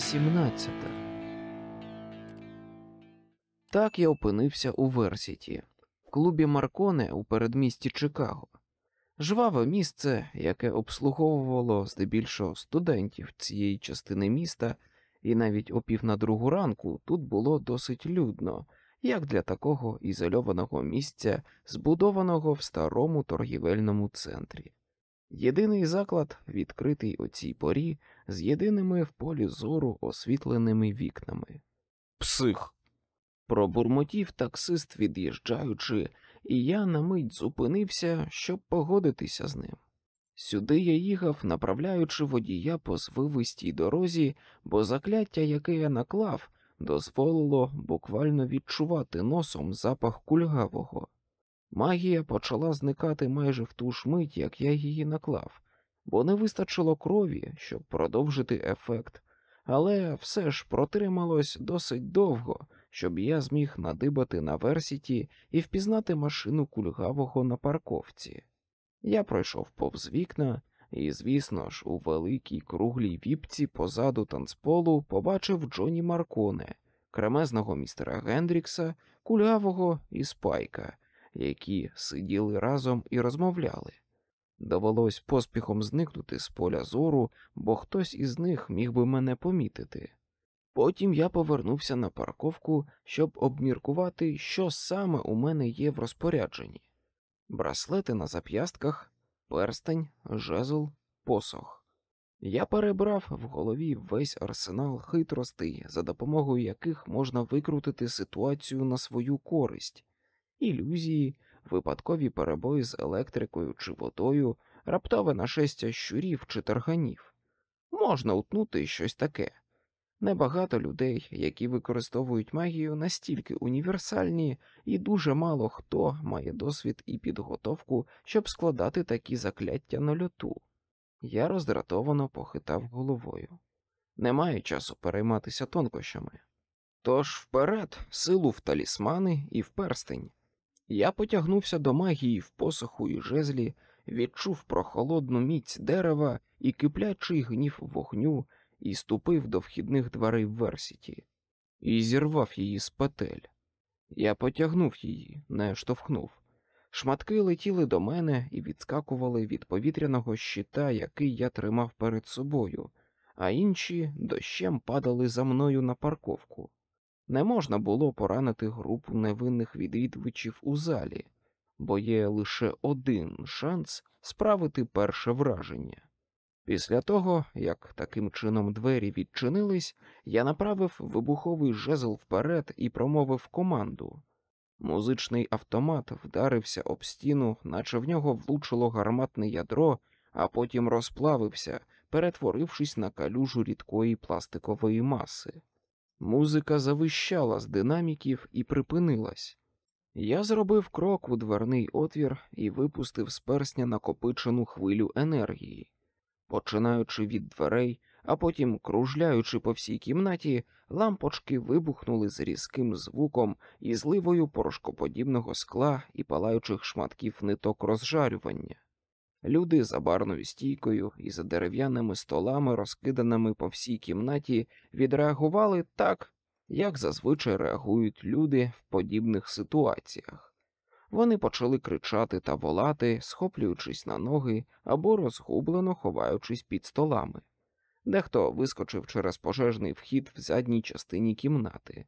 17 Так я опинився у Версіті, в клубі Марконе у передмісті Чикаго. Жваве місце, яке обслуговувало здебільшого студентів цієї частини міста, і навіть о пів на другу ранку тут було досить людно, як для такого ізольованого місця, збудованого в старому торгівельному центрі. Єдиний заклад відкритий у цій порі з єдиними в полі зору освітленими вікнами. Псих. Пробурмотів таксист, від'їжджаючи, і я на мить зупинився, щоб погодитися з ним. Сюди я їхав, направляючи водія по звивистій дорозі, бо закляття, яке я наклав, дозволило буквально відчувати носом запах кульгавого. Магія почала зникати майже в ту ж мить, як я її наклав, бо не вистачило крові, щоб продовжити ефект, але все ж протрималось досить довго, щоб я зміг надибати на версіті і впізнати машину кульгавого на парковці. Я пройшов повз вікна і, звісно ж, у великій круглій віпці позаду танцполу побачив Джоні Марконе, кремезного містера Гендрікса, кульгавого і спайка, які сиділи разом і розмовляли. Довелось поспіхом зникнути з поля зору, бо хтось із них міг би мене помітити. Потім я повернувся на парковку, щоб обміркувати, що саме у мене є в розпорядженні браслети на зап'ястках, перстень, жезл, посох. Я перебрав в голові весь арсенал хитростей, за допомогою яких можна викрутити ситуацію на свою користь, ілюзії, випадкові перебої з електрикою чи водою, раптове нашестя щурів чи тарганів. Можна утнути щось таке. Небагато людей, які використовують магію, настільки універсальні, і дуже мало хто має досвід і підготовку, щоб складати такі закляття на льоту. Я роздратовано похитав головою. Немає часу перейматися тонкощами. Тож вперед, силу в талісмани і в перстень. Я потягнувся до магії в посоху і жезлі, відчув прохолодну міць дерева і киплячий гнів вогню і ступив до вхідних дверей в Версіті, і зірвав її з петель. Я потягнув її, не штовхнув. Шматки летіли до мене і відскакували від повітряного щита, який я тримав перед собою, а інші дощем падали за мною на парковку. Не можна було поранити групу невинних відвідувачів у залі, бо є лише один шанс справити перше враження. Після того, як таким чином двері відчинились, я направив вибуховий жезл вперед і промовив команду. Музичний автомат вдарився об стіну, наче в нього влучило гарматне ядро, а потім розплавився, перетворившись на калюжу рідкої пластикової маси. Музика завищала з динаміків і припинилась. Я зробив крок у дверний отвір і випустив з персня накопичену хвилю енергії. Починаючи від дверей, а потім кружляючи по всій кімнаті, лампочки вибухнули з різким звуком і зливою порошкоподібного скла і палаючих шматків ниток розжарювання. Люди за барною стійкою і за дерев'яними столами, розкиданими по всій кімнаті, відреагували так, як зазвичай реагують люди в подібних ситуаціях. Вони почали кричати та волати, схоплюючись на ноги або розгублено ховаючись під столами. Дехто вискочив через пожежний вхід в задній частині кімнати.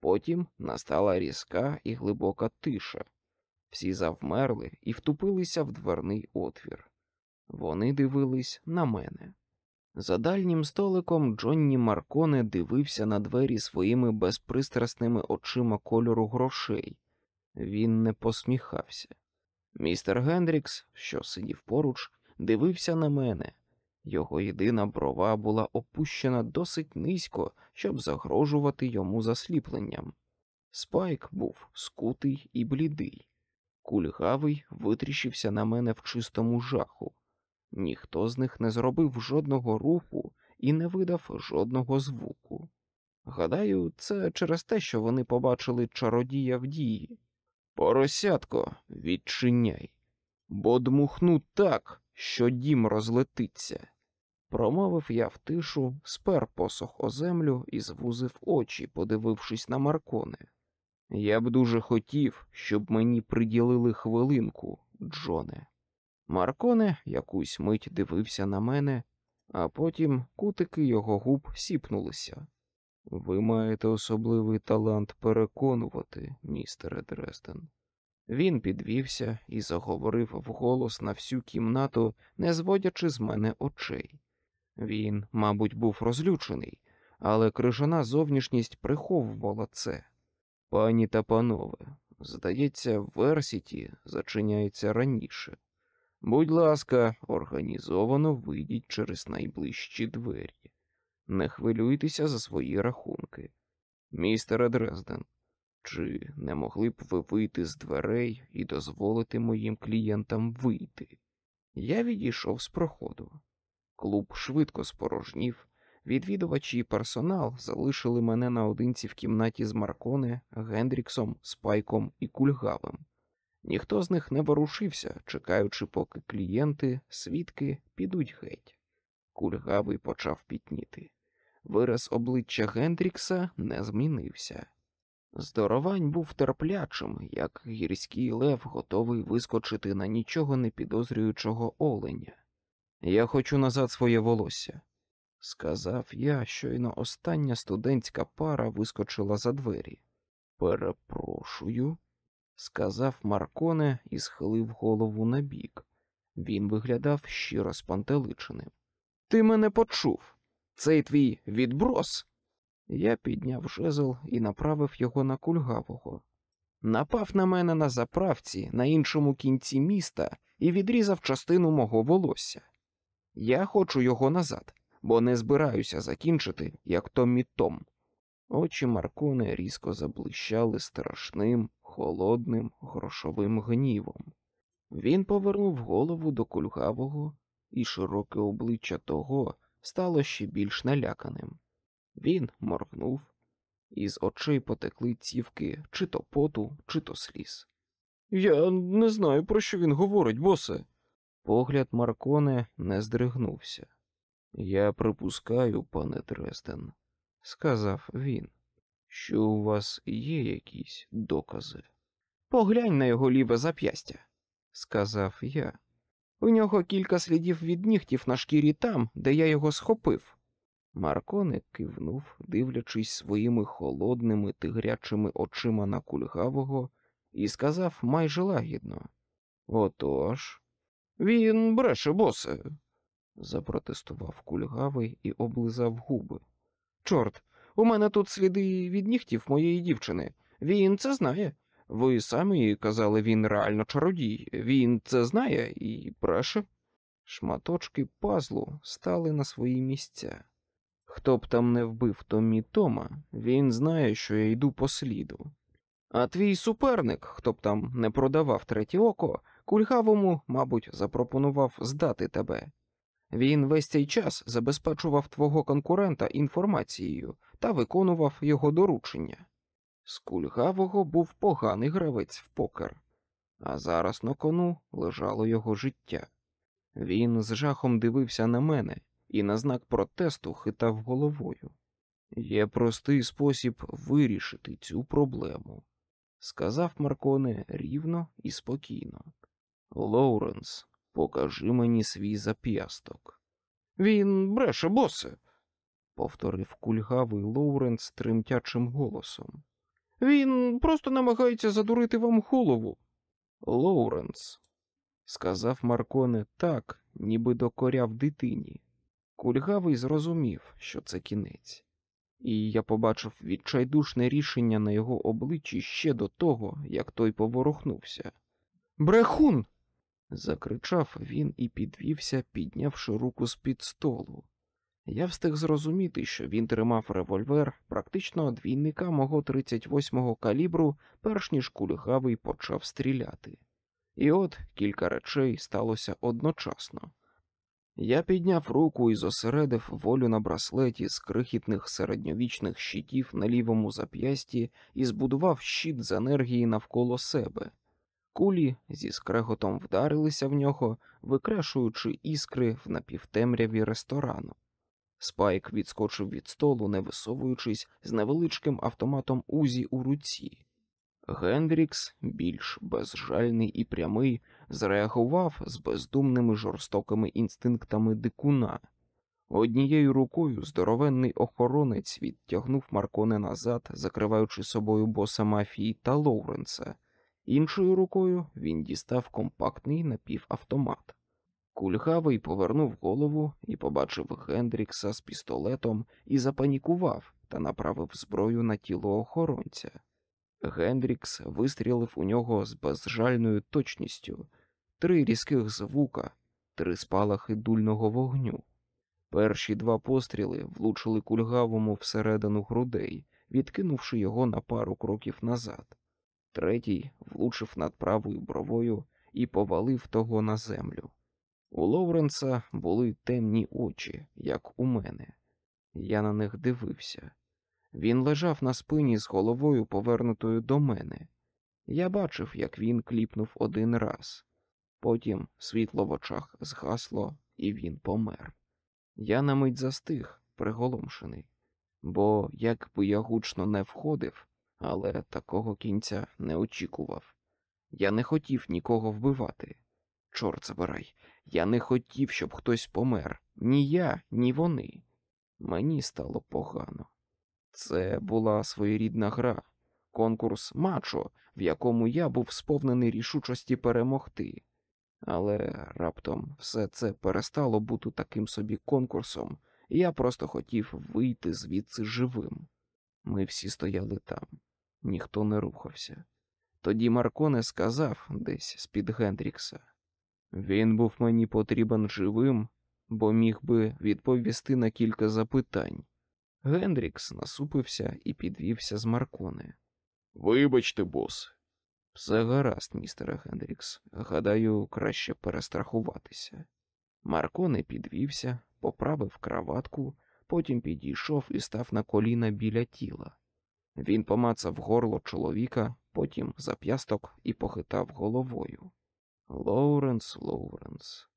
Потім настала різка і глибока тиша. Всі завмерли і втупилися в дверний отвір. Вони дивились на мене. За дальнім столиком Джонні Марконе дивився на двері своїми безпристрасними очима кольору грошей. Він не посміхався. Містер Гендрікс, що сидів поруч, дивився на мене. Його єдина брова була опущена досить низько, щоб загрожувати йому засліпленням. Спайк був скутий і блідий. Кульгавий витріщився на мене в чистому жаху. Ніхто з них не зробив жодного руху і не видав жодного звуку. Гадаю, це через те, що вони побачили чародія в дії. Поросятко, відчиняй, бо дмухну так, що дім розлетиться. Промовив я в тишу, спер посох о землю і звузив очі, подивившись на Марконе. Я б дуже хотів, щоб мені приділили хвилинку, Джоне. Марконе якусь мить дивився на мене, а потім кутики його губ сіпнулися. Ви маєте особливий талант переконувати, містере Дрезден. Він підвівся і заговорив вголос на всю кімнату, не зводячи з мене очей. Він, мабуть, був розлючений, але крижана зовнішність приховувала це. Пані та панове, здається, Версіті зачиняється раніше. Будь ласка, організовано вийдіть через найближчі двері. Не хвилюйтеся за свої рахунки. Містере Дрезден, чи не могли б ви вийти з дверей і дозволити моїм клієнтам вийти? Я відійшов з проходу. Клуб швидко спорожнів. Відвідувачі і персонал залишили мене наодинці в кімнаті з Марконе, Гендріксом, Спайком і Кульгавим. Ніхто з них не ворушився, чекаючи, поки клієнти, свідки підуть геть. Кульгавий почав пітніти. Вираз обличчя Гендрікса не змінився. Здоровань був терплячим, як гірський лев, готовий вискочити на нічого не підозрюючого оленя. Я хочу назад своє волосся, сказав я, щойно остання студентська пара вискочила за двері. Перепрошую, сказав Марконе і схилив голову набік. Він виглядав щиро спантеличеним. Ти мене почув. Цей твій відброс. Я підняв жезл і направив його на кульгавого. Напав на мене на заправці на іншому кінці міста і відрізав частину мого волосся. Я хочу його назад, бо не збираюся закінчити, як Томмі Том. Очі Маркони різко заблищали страшним, холодним, грошовим гнівом. Він повернув голову до кульгавого, і широке обличчя того стало ще більш наляканим. Він моргнув, і з очей потекли цівки чи то поту, чи то сліз. Я не знаю, про що він говорить, босе. Погляд Марконе не здригнувся. Я припускаю, пане Дрезден, сказав він, що у вас є якісь докази. Поглянь на його ліве зап'ястя, сказав я. У нього кілька слідів від нігтів на шкірі там, де я його схопив. Марконе кивнув, дивлячись своїми холодними тигрячими очима на кульгавого, і сказав майже лагідно: Отож, він бреше, босе, запротестував кульгавий і облизав губи. Чорт, у мене тут сліди від нігтів моєї дівчини. Він це знає. Ви самі казали, він реально чародій. Він це знає і бреше. Шматочки пазлу стали на свої місця. Хто б там не вбив Томі Тома, він знає, що я йду по сліду. А твій суперник, хто б там не продавав третє око, кульгавому, мабуть, запропонував здати тебе. Він весь цей час забезпечував твого конкурента інформацією та виконував його доручення. З кульгавого був поганий гравець в покер, а зараз на кону лежало його життя. Він з жахом дивився на мене і на знак протесту хитав головою. Є простий спосіб вирішити цю проблему, сказав Марконе рівно і спокійно. Лоуренс, покажи мені свій зап'ясток. Він бреше, босе, повторив кульгавий Лоуренс тремтячим голосом. Він просто намагається задурити вам голову. Лоуренс, сказав Марконе так, ніби докоряв дитині. Кульгавий зрозумів, що це кінець, і я побачив відчайдушне рішення на його обличчі ще до того, як той поворухнувся. Брехун. Закричав він і підвівся, піднявши руку з під столу. Я встиг зрозуміти, що він тримав револьвер практично двійника мого 38-го калібру, перш ніж кульгавий почав стріляти. І от кілька речей сталося одночасно. Я підняв руку і зосередив волю на браслеті з крихітних середньовічних щитів на лівому зап'ясті і збудував щит з енергії навколо себе. Кулі зі скреготом вдарилися в нього, викрашуючи іскри в напівтемряві ресторану. Спайк відскочив від столу, не висовуючись з невеличким автоматом Узі у руці. Гендрікс, більш безжальний і прямий, зреагував з бездумними жорстокими інстинктами дикуна. Однією рукою здоровенний охоронець відтягнув Марконе назад, закриваючи собою боса мафії та Лоуренса. Іншою рукою він дістав компактний напівавтомат. Кульгавий повернув голову і побачив Гендрікса з пістолетом і запанікував та направив зброю на тіло охоронця. Гендрікс вистрілив у нього з безжальною точністю три різких звука, три спалахи дульного вогню. Перші два постріли влучили кульгавому всередину грудей, відкинувши його на пару кроків назад. Третій влучив над правою бровою і повалив того на землю. У Лоуренса були темні очі, як у мене. Я на них дивився. Він лежав на спині з головою повернутою до мене. Я бачив, як він кліпнув один раз. Потім світло в очах згасло, і він помер. Я на мить застиг, приголомшений, бо як би я гучно не входив, але такого кінця не очікував. Я не хотів нікого вбивати. Чорт забирай, я не хотів, щоб хтось помер. Ні я, ні вони. Мені стало погано. Це була своєрідна гра, конкурс мачо, в якому я був сповнений рішучості перемогти. Але раптом все це перестало бути таким собі конкурсом, і я просто хотів вийти звідси живим. Ми всі стояли там, ніхто не рухався. Тоді Марконе сказав десь з-під Гендрікса. Він був мені потрібен живим, бо міг би відповісти на кілька запитань. Гендрікс насупився і підвівся з Марконе. Вибачте, бос. Все гаразд, містере Гендрікс. Гадаю, краще перестрахуватися. Марконе підвівся, поправив краватку, потім підійшов і став на коліна біля тіла. Він помацав горло чоловіка, потім зап'ясток і похитав головою. Лоуренс, Лоуренс,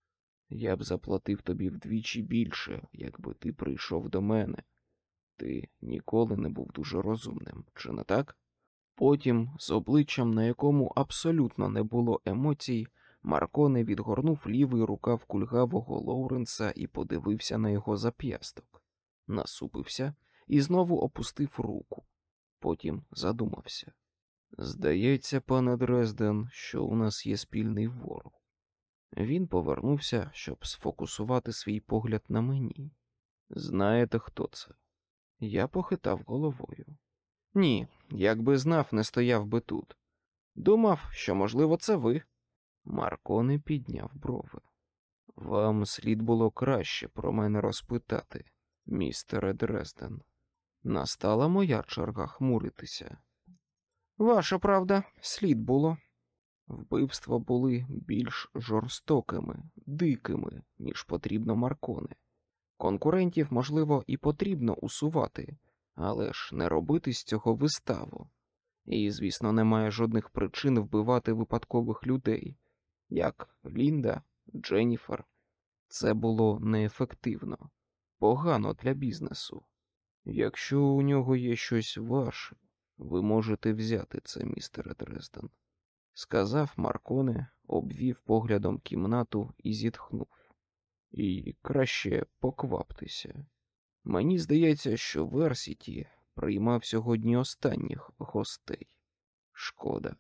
я б заплатив тобі вдвічі більше, якби ти прийшов до мене. Ти ніколи не був дуже розумним, чи не так? Потім, з обличчям, на якому абсолютно не було емоцій, Марконе відгорнув лівий рукав кульгавого Лоуренса і подивився на його зап'ясток, насупився і знову опустив руку. Потім задумався. Здається, пане Дрезден, що у нас є спільний ворог. Він повернувся, щоб сфокусувати свій погляд на мені. Знаєте, хто це? Я похитав головою. Ні, якби знав, не стояв би тут. Думав, що, можливо, це ви. Марко не підняв брови. Вам слід було краще про мене розпитати, містере Дрезден. Настала моя черга хмуритися. Ваша правда, слід було. Вбивства були більш жорстокими, дикими, ніж потрібно Марконе. Конкурентів, можливо, і потрібно усувати, але ж не робити з цього виставу. І, звісно, немає жодних причин вбивати випадкових людей, як Лінда, Дженніфер. Це було неефективно, погано для бізнесу. Якщо у нього є щось ваше, ви можете взяти це, містере Дрезден, сказав Марконе, обвів поглядом кімнату і зітхнув. І краще покваптеся. Мені здається, що Версіті приймав сьогодні останніх гостей. Шкода.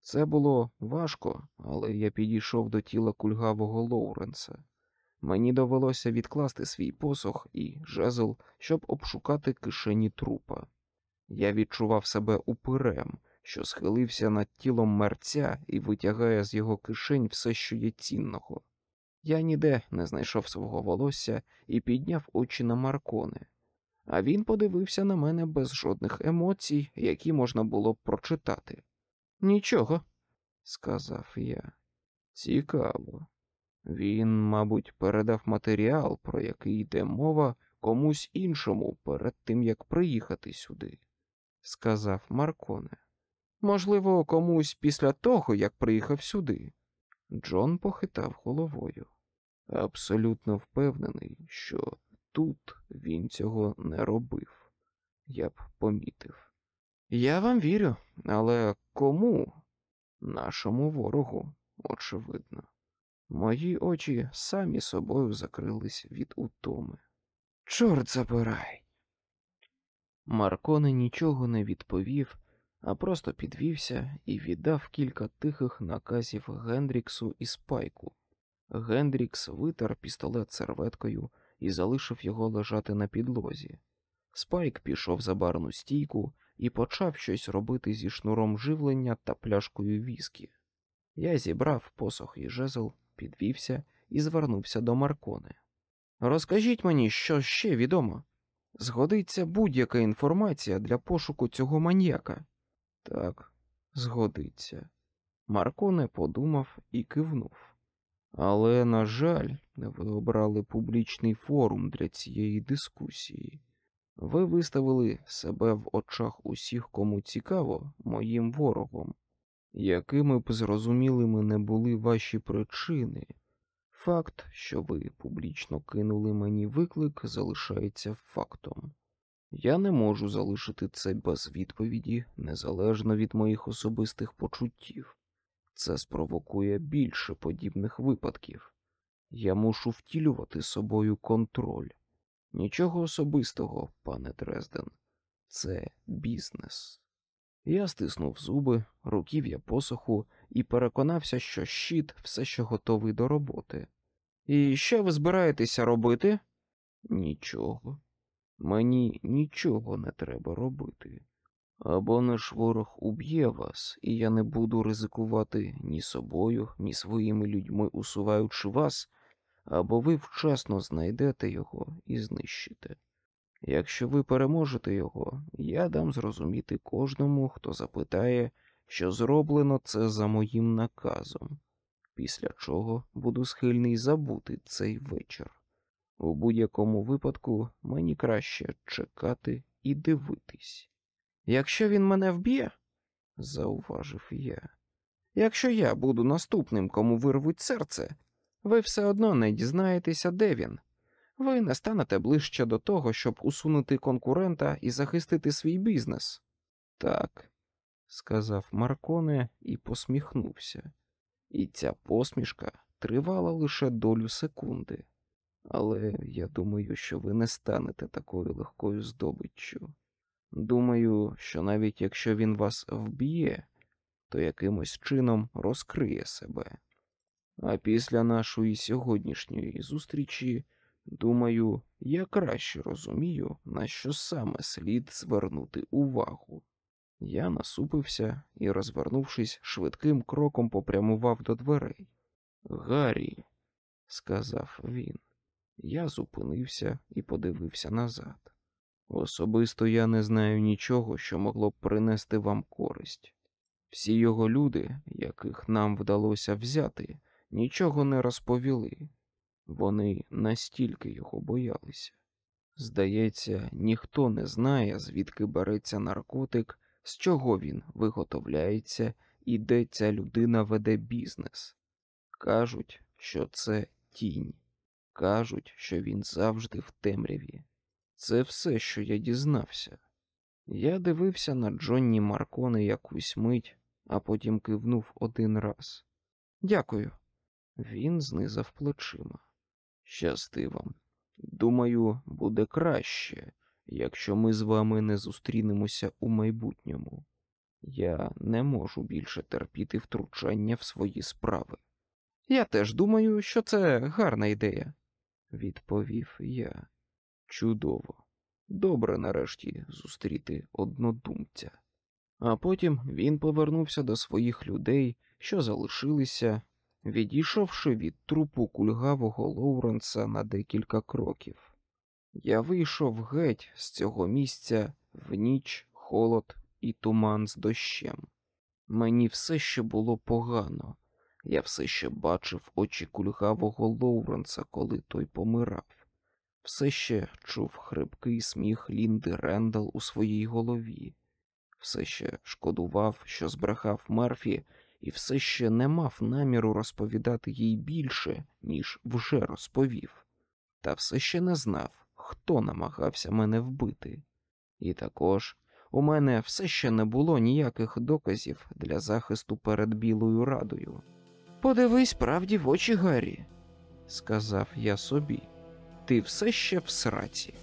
Це було важко, але я підійшов до тіла кульгавого Лоуренса. Мені довелося відкласти свій посох і жезл, щоб обшукати кишені трупа. Я відчував себе упирем, що схилився над тілом мерця і витягає з його кишень все, що є цінного. Я ніде не знайшов свого волосся і підняв очі на Марконе, а він подивився на мене без жодних емоцій, які можна було б прочитати. Нічого, сказав я. Цікаво. Він, мабуть, передав матеріал, про який йде мова, комусь іншому перед тим, як приїхати сюди, сказав Марконе. Можливо, комусь після того, як приїхав сюди. Джон похитав головою. Абсолютно впевнений, що тут він цього не робив. Я б помітив. Я вам вірю, але кому? Нашому ворогу, очевидно. Мої очі самі собою закрились від утоми. Чорт забирай. Марконе нічого не відповів, а просто підвівся і віддав кілька тихих наказів Гендріксу і спайку. Гендрікс витер пістолет серветкою і залишив його лежати на підлозі. Спайк пішов за барну стійку і почав щось робити зі шнуром живлення та пляшкою віскі. Я зібрав посох і жезл, підвівся і звернувся до Маркони. Розкажіть мені, що ще відомо. Згодиться будь-яка інформація для пошуку цього маньяка. Так, згодиться. Марконе подумав і кивнув. Але, на жаль, ви обрали публічний форум для цієї дискусії. Ви виставили себе в очах усіх, кому цікаво, моїм ворогом. Якими б зрозумілими не були ваші причини, факт, що ви публічно кинули мені виклик, залишається фактом. Я не можу залишити це без відповіді, незалежно від моїх особистих почуттів. Це спровокує більше подібних випадків. Я мушу втілювати собою контроль. Нічого особистого, пане Дрезден, це бізнес. Я стиснув зуби, руків'я посоху і переконався, що щит все ще готовий до роботи. І що ви збираєтеся робити? Нічого. Мені нічого не треба робити. Або наш ворог уб'є вас, і я не буду ризикувати ні собою, ні своїми людьми, усуваючи вас, або ви вчасно знайдете його і знищите. Якщо ви переможете його, я дам зрозуміти кожному, хто запитає, що зроблено це за моїм наказом, після чого буду схильний забути цей вечір. У будь-якому випадку мені краще чекати і дивитись. Якщо він мене вб'є, зауважив я, якщо я буду наступним, кому вирвуть серце, ви все одно не дізнаєтеся, де він. Ви не станете ближче до того, щоб усунути конкурента і захистити свій бізнес. Так, сказав Марконе і посміхнувся, і ця посмішка тривала лише долю секунди. Але я думаю, що ви не станете такою легкою здобиччю. Думаю, що навіть якщо він вас вб'є, то якимось чином розкриє себе. А після нашої сьогоднішньої зустрічі, думаю, я краще розумію, на що саме слід звернути увагу. Я насупився і, розвернувшись, швидким кроком попрямував до дверей. Гаррі, сказав він. Я зупинився і подивився назад. Особисто я не знаю нічого, що могло б принести вам користь. Всі його люди, яких нам вдалося взяти, нічого не розповіли, вони настільки його боялися. Здається, ніхто не знає, звідки береться наркотик, з чого він виготовляється і де ця людина веде бізнес. Кажуть, що це тінь, кажуть, що він завжди в темряві. Це все, що я дізнався. Я дивився на Джонні Марконе якусь мить, а потім кивнув один раз. Дякую. Він знизав плечима. Щасти вам. Думаю, буде краще, якщо ми з вами не зустрінемося у майбутньому. Я не можу більше терпіти втручання в свої справи. Я теж думаю, що це гарна ідея, відповів я. Чудово. Добре нарешті зустріти однодумця. А потім він повернувся до своїх людей, що залишилися, відійшовши від трупу кульгавого Лоуренса на декілька кроків. Я вийшов геть з цього місця в ніч, холод і туман з дощем. Мені все ще було погано, я все ще бачив очі кульгавого Лоуренса, коли той помирав все ще чув хрипкий сміх Лінди Рендал у своїй голові, все ще шкодував, що збрехав Мерфі, і все ще не мав наміру розповідати їй більше, ніж вже розповів, та все ще не знав, хто намагався мене вбити. І також у мене все ще не було ніяких доказів для захисту перед Білою Радою. Подивись правді в очі, Гаррі, сказав я собі, ти все ще в сраці.